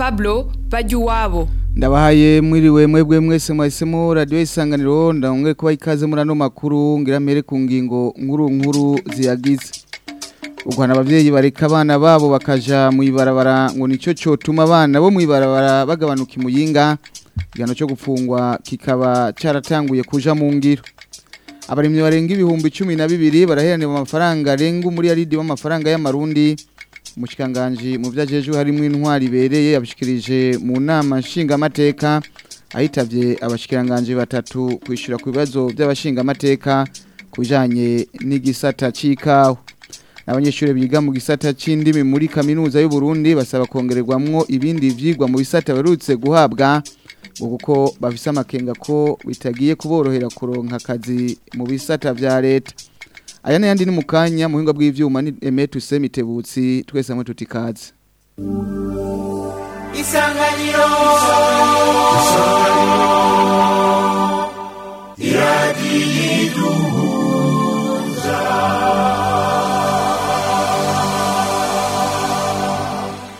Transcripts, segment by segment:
Pablo bajya iwabo ndabahaye mwiriwe mwebwe mwese mwahisemo radiyo isanganiro ndamwe kuba ikaze muri ano makuru ngira mbere ku ngingo nkuru nkuru ziyagize u ababyeyi bareka abana babo bakaja mu ibarabara ngo nicyo cyotuma abana bo mu ibarabara bagabanuka muyinga igihano cyo gufungwa kikaba cyaratanguye kuja mu ngiro abarimyi barenga ibihumbi cumi na bibiri baraheranira amafaranga arenga umuriyaridi w'amafaranga y'amarundi umushikiranganji mu byo agejeje harimo intwari ibereye yabishikirije mu nama nshingamateka ahitabye abashikiranganji batatu kwishyura ku bibazo by'abashingamateka ku bijyanye n'igisata cy'ikawa abanyeshuri biga mu gisata cy'indimi muri kaminuza y'u Burundi basaba kongererwamwo ibindi byigwa mu bisata barutse guhabwa kuko bafise amakenga ko bitagiye kuborohera kuronka akazi mu bisata bya leta aya yandi ni mu kanya mu buhinga bw'ibyuma ni emetuse twese hamwe tutikaze isanganiro iradiyiduhuza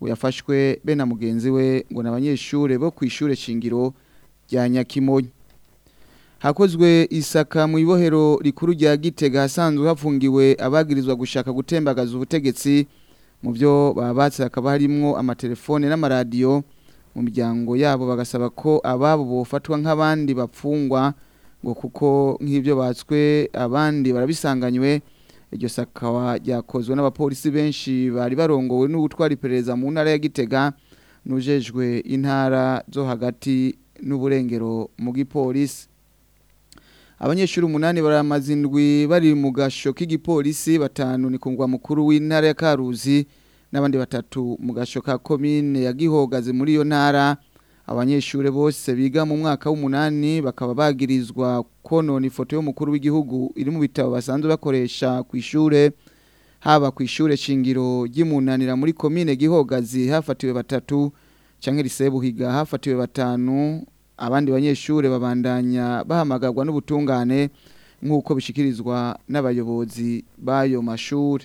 uyafashwe be na mugenzi we ngo ni abanyeshuri bo ku ishuri shingiro rya nyakimonyi hakozwe isaka mu ibohero rikuru rya gitega hasanzwe hafungiwe abagirizwa gushaka gutembagaza ubutegetsi mu byo babatse hakaba harimo amatelefone n'amaradiyo mu miryango yabo bagasaba ko ababo bofatwa nk'abandi bapfungwa ngo kuko nk'ibyo batswe abandi barabisanganywe iryo saka ryakozwe n'abapolisi benshi bari barongowe n'ubutwara iperereza mu ntara ya gitega n'ujejwe intara zo hagati n'uburengero mu gipolisi abanyeshuri umunani baramaze indwi bari mu gasho k'igipolisi batanu ni kungwa mukuru w'intara ya karuzi n'abandi batatu mu gasho ka komine ya gihogaze muri iyo ntara abanyeshuri bose biga mu mwaka w'umunani bakaba bagirizwa konona ifoto y'umukuru w'igihugu iri mu bitabo basanzwe bakoresha ku ishure haba ku ishure shingiro ry'imunanira muri komine gihogazi hafatiwe batatu canke risebuhiga hafatiwe batanu abandi banyeshuri babandanya bahamagarwa n'ubutungane nk'uko bishyikirizwa n'abayobozi b'ayo mashuri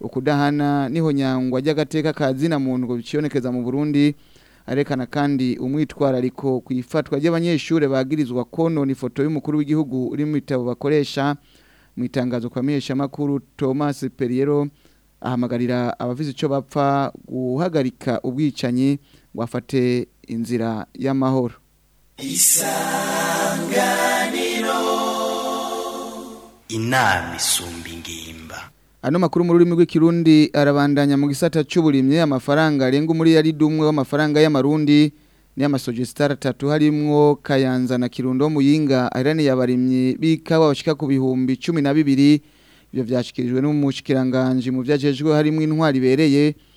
ukudahana niho nyangwa ry'agateka kazina muntu ngo bikibonekeza mu burundi arekana kandi umwitwarariko ku ifatwa ry'abanyeshuri bagirizwa konona ifoto y'umukuru w'igihugu uri mu bitabo bakoresha mu itangazo kwa miheshamakuru thomas periyero ahamagarira abavize icyo bapfa guhagarika ubwicanyi ngo inzira y'amahoro isa inama isumba ingimba ano makuru mu rurimi rw'ikirundi arabandanya mu gisata cy'uburimye amafaranga arenga umuriyaride umwe w'amafaranga y'amarundi n'amasogestara atatu harimwo kayanza na kirundo w'umuyinga aheraniye abarimyi b'ikawa bashyika ku bihumbi cumi na bibiri ibyo byashyikirijwe n'umushyikiranganje mu byagejejwe harimo intwari ibereye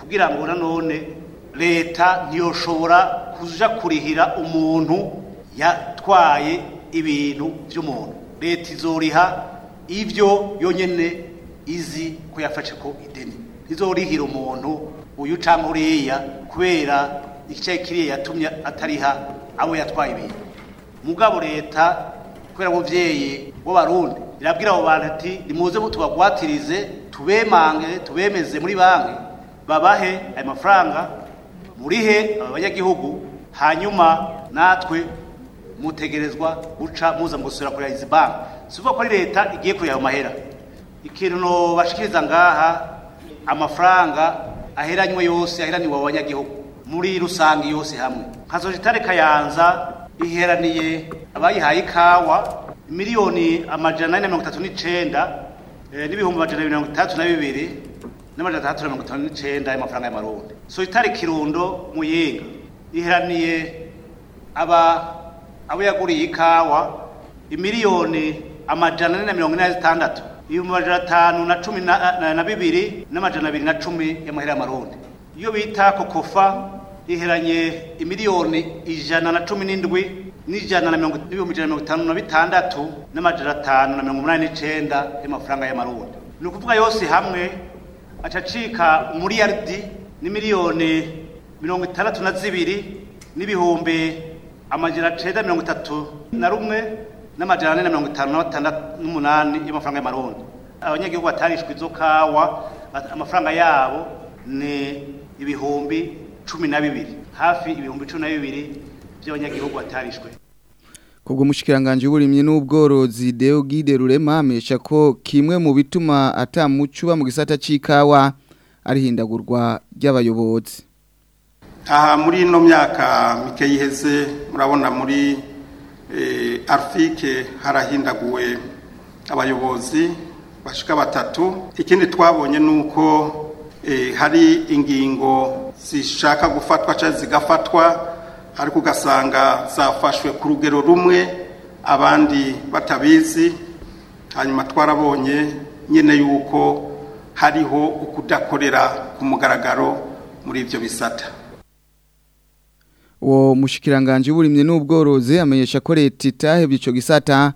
kugira ngo nanone leta ntiyoshobora kuja kurihira umuntu yatwaye ibintu by'umuntu leta izoriha ibyo yonyine izi ko yafashe ko ideni ntizorihira umuntu uyu cyangwa uriya kubera igice kiriya yatumye atariha abo yatwaye ibintu mugabo leta kubera ababyeyi b'abarundi irabwira abo bantu ati nimuze tubagwatirize tubemange tubemeze muri banki babahe ayo mafaranga murihe aba banyagihugu hanyuma natwe mutegerezwa guca muza mugusura kuri izi banki si ko ari leta igiye kureba ayo mahera ikintu bashikiriza ngaha amafaranga aheranywe yose aheraniwe abanyagihugu muri rusange yose hamwe nka sosiyete kayanza iheraniye abayihaye ikawa miliyoni amajana ane mirongo itatu n'icyenda eh, n'ibihumbi amajana mirongo itandatu na bibiri n'amajana atandatu na mirongo itanu n'icyenda y'amafaranga y'amarundi sosiyete kirundo muyinga iheraniye aba abo yaguriye ikawa imiliyoni amajana ane na mirongo inani na zitandatu ibihumbi amajana atanu na cumi na bibiri eh, n'amajana abiri na cumi y'amahera y'amarundi iyo bita kokofa riheranye imiliyoni ijana na cumi n'indwi n'ijana na mirongo n'ibihumbi ijana na mirongo itanu na bitandatu n'amajana atanu na mirongo umunani n'icenda y'amafaranga y'amarundi ni ukuvuga yose hamwe acacika umuriyaridi n'imiliyoni mirongo itandatu na zibiri n'ibihumbi amajana cenda mirongo itatu na rumwe n'amajana ane na mirongo itanu na n'umunani y'amafaranga y'amarundi abanyagihugu batarishwe izo kawa amafaranga yabo ni ibihumbi cumi na bibiri hafi ibihumbi cumi na bibiri by'abanyagihugu batarishwe kubwo umushyikiranganje w'uburimyi n'ubworozi Deogide Rurema amesha ko kimwe mu bituma atamucu mu gisata cy'ikawa ari hindagurwa ry'abayobozi aha muri ino myaka mike yiheze murabona muri Eh, afurike harahindaguwe abayobozi bashika batatu ikindi twabonye ni uko eh, hari ingingo zishaka gufatwa cyangwa zigafatwa ariko ugasanga zafashwe ku rugero rumwe abandi batabizi hanyuma twarabonye nyine yuko hariho ukudakorera ku mugaragaro muri ibyo bisata uwo mushikiranganje w'uburimye n'ubworozi amenyesha ko leta itahebye ico gisata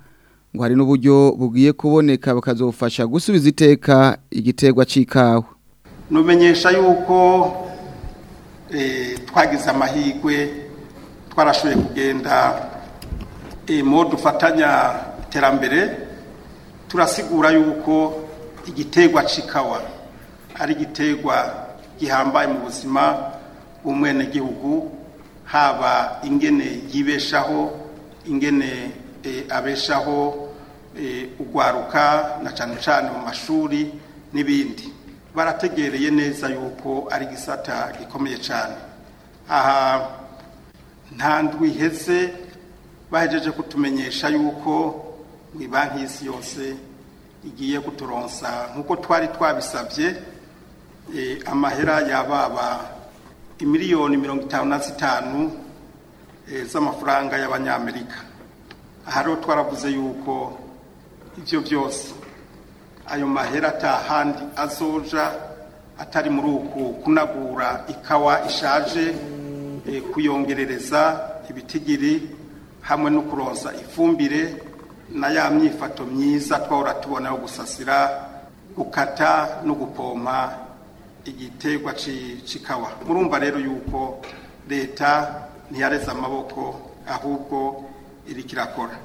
ngo hari n'uburyo bugiye kuboneka bakazofasha gusubiza iteka igitegwa c'ikawa numenyesha yuko e, twagize amahirwe twarashoye kugenda e, mu dufatanya iterambere turasigura yuko igitegwa c'ikawa ari igiterwa gihambaye mu buzima bw'umwenegihugu haba ingene yibeshaho ingene eh, abeshaho eh, ugwaruka na cyane cyane mu mashuri n'ibindi barategereye neza yuko ari gisata gikomeye cyane aha nta ndwiheze bahejeje kutumenyesha yuko mu banki y'isi yose igiye kuturonsa nk'uko twari twabisabye eh, amahera yababa imiliyoni mirongo itanu na zitanu eh, z'amafaranga y'abanyamerika aha rero twaravuze yuko ibyo byose ayo mahera atahandi azoja atari muri uku kunagura ikawa ishaje eh, kuyongerereza ibitigiri hamwe no kuronsa ifumbire na ya myifato myiza twahora tubona yo gusasira gukata no gupompa igiterwa cy'ikawa murumva rero yuko leta ntiyareze amaboko ahubwo irikirakora kirakora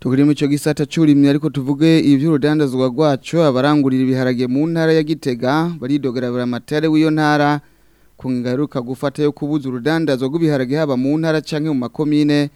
tugure mu cyo gisata cyurimye ariko tuvuge iby'urudandazwa rwacu abarangurira ibiharage mu ntara ya gitega baridogarabura amatare w'iyo ntara ku ngaruka gufata yo kubuza urudandazwa rw'ibiharage haba mu ntara cyangwa mu makomine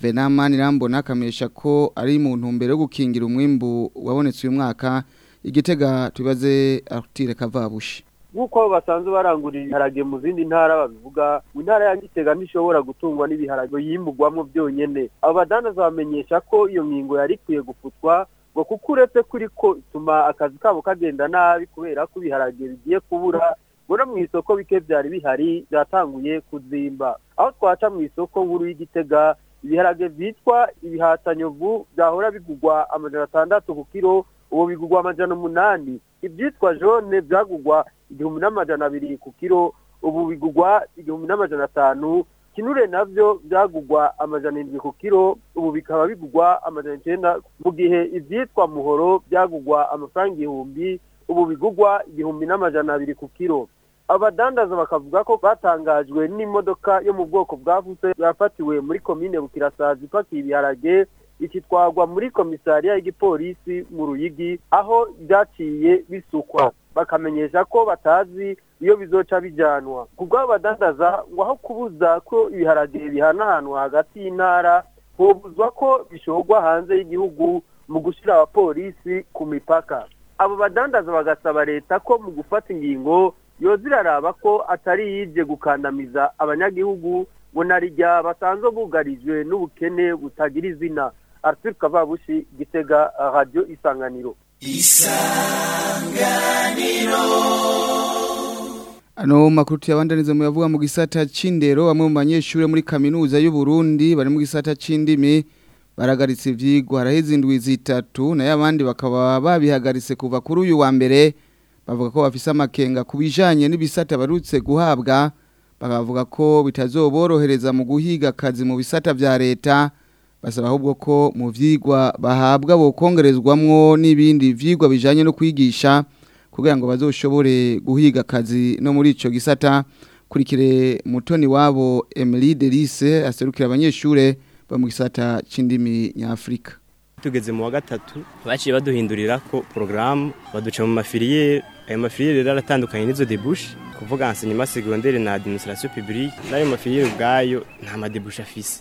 venamani rambona akamenyesha ko ari mu ntumbero yo gukingira umwimbu wabonetse uyu mwaka igitega tubaze arutire kavabushi nk'uko basanzwe barangurira ibiharage mu zindi ntara babivuga mu ntara ya gitega ntishobora gutungwa n'ibiharage yimugwamo byonyine abadandaza bamenyesha ko iyo nkingo yari ikwiye gufutwa ngo kuko uretse kuri ko ituma akazi kabo kagenda nabi kubera ko ibiharage bigiye kubura ngo no mu isoko bike byari bihari byatanguye kuzimba aho twaca mu isoko nkuru y'igitega ibiharage byitwa ibihatanyovu byahora bigugwa amajana atandatu ku kiro ubu bigugwa amajana umunani ibyitwa jone byagugwa igihumbi n'amajana abiri ku kiro ubu bigugwa igihumbi n'amajana atanu kinure nabyo byagugwa amajana irindwi ku kiro ubu bikaba bigugwa amajana icyenda mu gihe ibyitwa muhoro byagugwa amafaranga igihumbi ubu bigugwa igihumbi n'amajana abiri ku kiro abadandaza bakavuga ko batangajwe n'imodoka yo mu bwoko bwa fuse yafatiwe muri komine bukirasazi ipakiye ibiharage ikitwagwa muri komisariya y'igipolisi mu ruyigi aho byaciye bisukwa bakamenyesha ko batazi iyo bizoca bijyanwa ku bw'abo badandaza ngo aho kubuza ko ibiharage ahantu hagati y'intara hobuzwa ko bishogwa hanze y'igihugu mu gushyira abapolisi ku mipaka abo badandaza bagasaba leta ko mu gufata ingingo yoza iraraba ko atari yibye gukandamiza abanyagihugu ngo narijya basanzwe bugarijwe n'ubukene butagira izina arthur kavabushi gitega radiyo isanganiro isanganiro ano makuru mu muyavuga mu gisata c'indero bamwe mu banyeshure muri kaminuza y'u Burundi bari mu gisata c'indimi baragaritse ivyigwa haraheze indwi zitatu nayo abandi bakaba babihagaritse kuva kuri uyu wa mbere bavuga ko bafise amakenga kubijanye n'ibisata barutse guhabwa bakavuga ko bitazoborohereza mu guhiga kazi mu bisata vya leta basaba ahubwo ko mu vyigwa bahabwa bo bokongerezwamwo n'ibindi vyigwa bijanye no kwigisha kugira ngo bazoshobore guhiga akazi no muri icyo gisata kurikire mutoni wabo Emily Delice aserukira abanyeshuri ba mu gisata cy'indimi nyafurika tugeze mu wa gatatu baciye baduhindurira ko porogaramu baduca mu mafiriye ayo mafilire rero aratandukanye n'izo debushe kuvuga enseignement secondaire na administration publique n'ayo mafilire ubwayo nta madebushe afise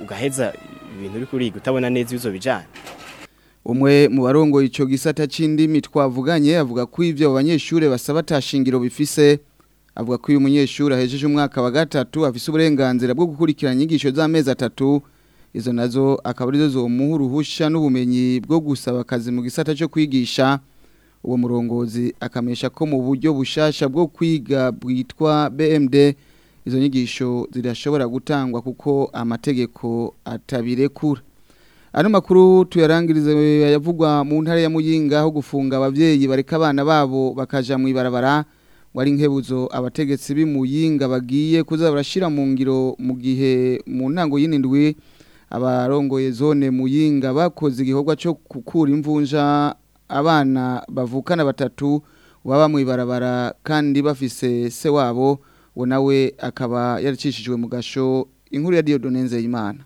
ugaheza ibintu uri kuriga utabona neza ibizo bijyana umwe mu barongoye icyo gisata cy'indimi twavuganye avuga ko ibyo abanyeshuri basaba atashingiro bifise avuga ko uyu umunyeshuri ahejeje umwaka wa gatatu afise uburenganzira bwo gukurikirana inyigisho z'amezi atatu izo nazo akaba arizo zomuha uruhushya n'ubumenyi bwo gusaba akazi mu gisata cyo kwigisha uwo murongozi akamesha ko mu buryo bushasha bwo kwiga bwitwa bmd izo nyigisho zirashobora gutangwa kuko amategeko atabirekura ano makuru tuyarangirize yavugwa mu ntara ya muyinga aho gufunga ababyeyi bareka abana babo bakaja mu ibarabara wari nkebuzo abategetsi b'imuyinga bagiye kuza barashira mu ngiro mu gihe mu ntango y'inindwi abarongoye zone muyinga bakoze igikorwa cyo gukura imvunja abana bavukana batatu baba mu ibarabara kandi bafise se wabo we nawe akaba yaracishijwe mu gasho inkuru ya Diyodonenze y'Imana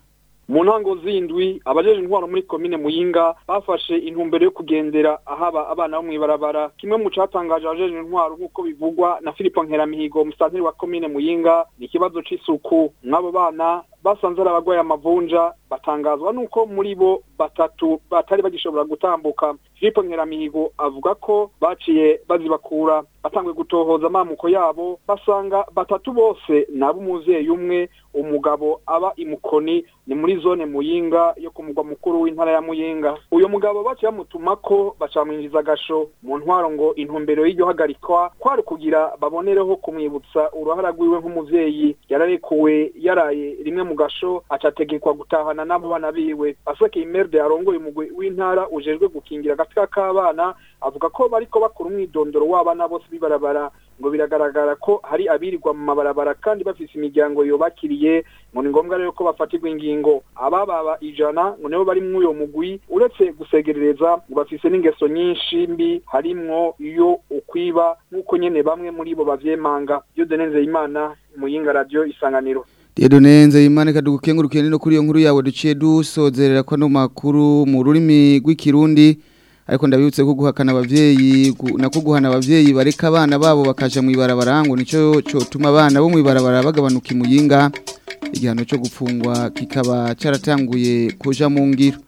mu ntango z'indwi abajeje intwaro muri komine muyinga bafashe intumbero yo kugendera ahaba abana bo mw'ibarabara kimwe mu catangaje abajeje intwaro nk'uko bivugwa na Filipo Nkeramihigo musanteri wa komine muyinga ni ikibazo c'isuku nk’abo bana basanze ari abagwaye amavunja batangazwa nuko muri bo batatu batari bagishobora gutambuka Filipo Nyiramihigo avuga ko baciye bazibakura batangwe gutohoza amamuko yabo basanga batatu bose nabo umubyeyi umwe umugabo aba imukoni ni muri zone muyinga yo ku mugwa mukuru w'intara ya muyinga uyu mugabo baciye bamutuma ko bacamwinjiza agasho mu ntwaro ngo intumbero y'iryo hagarikwa kwari kugira babonereho kumwibutsa uruhara rwiwe nk'umubyeyi yararekuwe yaraye rimwe mu mugasho acategekwa gutahana n'abana biwe afurika imeri yarongoye umugwi w'intara ujejwe gukingira agatsika k'abana avuga ko bariko bakora umwidondoro w'abana bose bibarabara ngo biragaragara ko hari abirirwa mu mabarabara kandi bafise imiryango yobakiriye ngo ni ngombwa rero ko bafatirwa ingingo abababa ijana ngo nibo bari muri uyo mugwi uretse gusegerereza ngo bafise n'ingeso nyinshi mbi harimwo iyo ukwiba nk'uko nyine bamwe muri bo bavyemanga iyo denezeyimana muyinga radiyo isanganiro Yedu nenze imane kadugukengurukiye no kuri yo nkuru yawe duciye dusozerera ko no makuru mu rurimi rw'ikirundi ariko ndabibutse ko guhakana abavyeyi nakuguhana abavyeyi bareka abana babo bakaja mu ibarabara ngo nico cyo tuma abana bo mu ibarabara bagabanuka imuyinga igihano cyo gupfungwa kikaba cyaratanguye kuja mu ngiro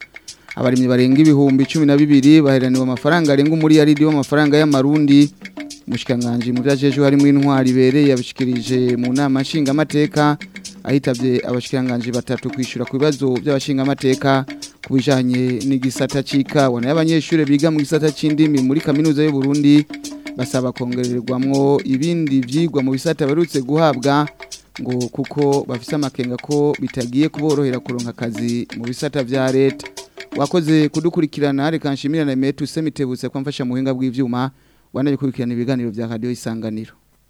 abarimyi barenga ibihumbi 12 baheraniwe amafaranga arenga muri amafaranga w'amafaranga marundi mushikanganje mu byajeje harimo intwari bereye yabishikirije mu nama nshinga amateka ahitabye abashikiranganji batatu kwishura ku bibazo by'abashinga amateka kubijanye n'igisata cy'ikawa nayo abanyeshuri biga mu gisata cy'indimi muri kaminuza y'u Burundi basaba kongererwamwo ibindi byigwa mu bisata barutse guhabwa ngo kuko bafise amakenga ko bitagiye kuborohera kuronka akazi mu bisata vya leta wakoze kudukurikirana reka kanshimira na Metu Semitebutse kwamfasha muhinga bw'ivyuma wanaje kubikurikirana ibiganiro vya Radio Isanganiro